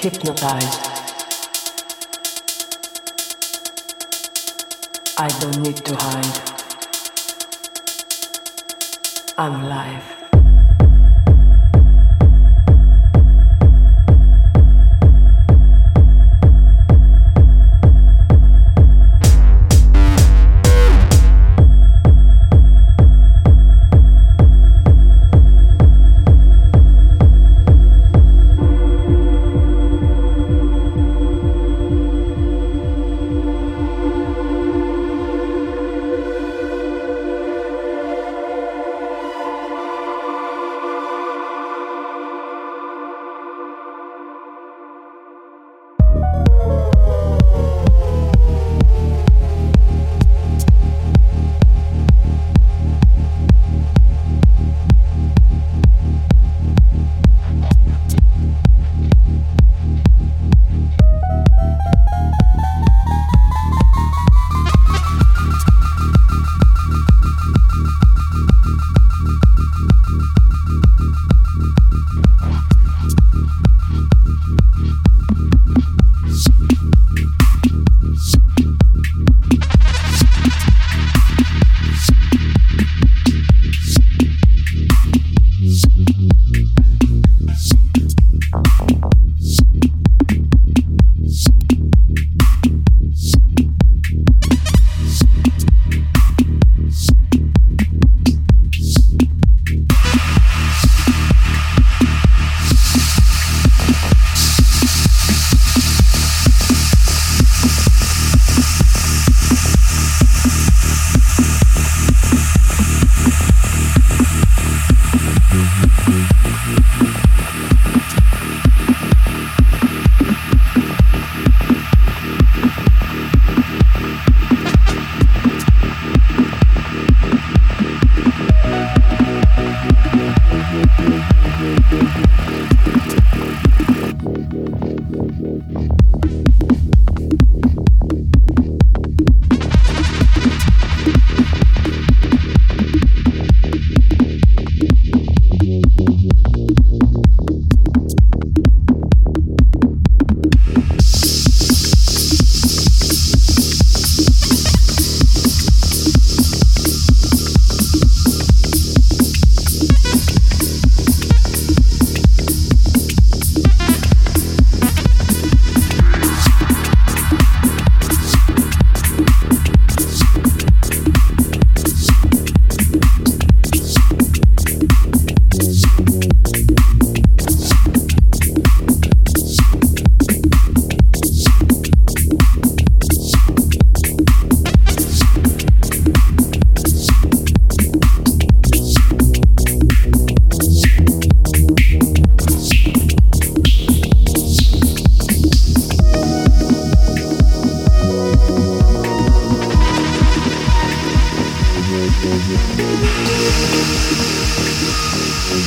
hypnotized. I don't need to hide. I'm live.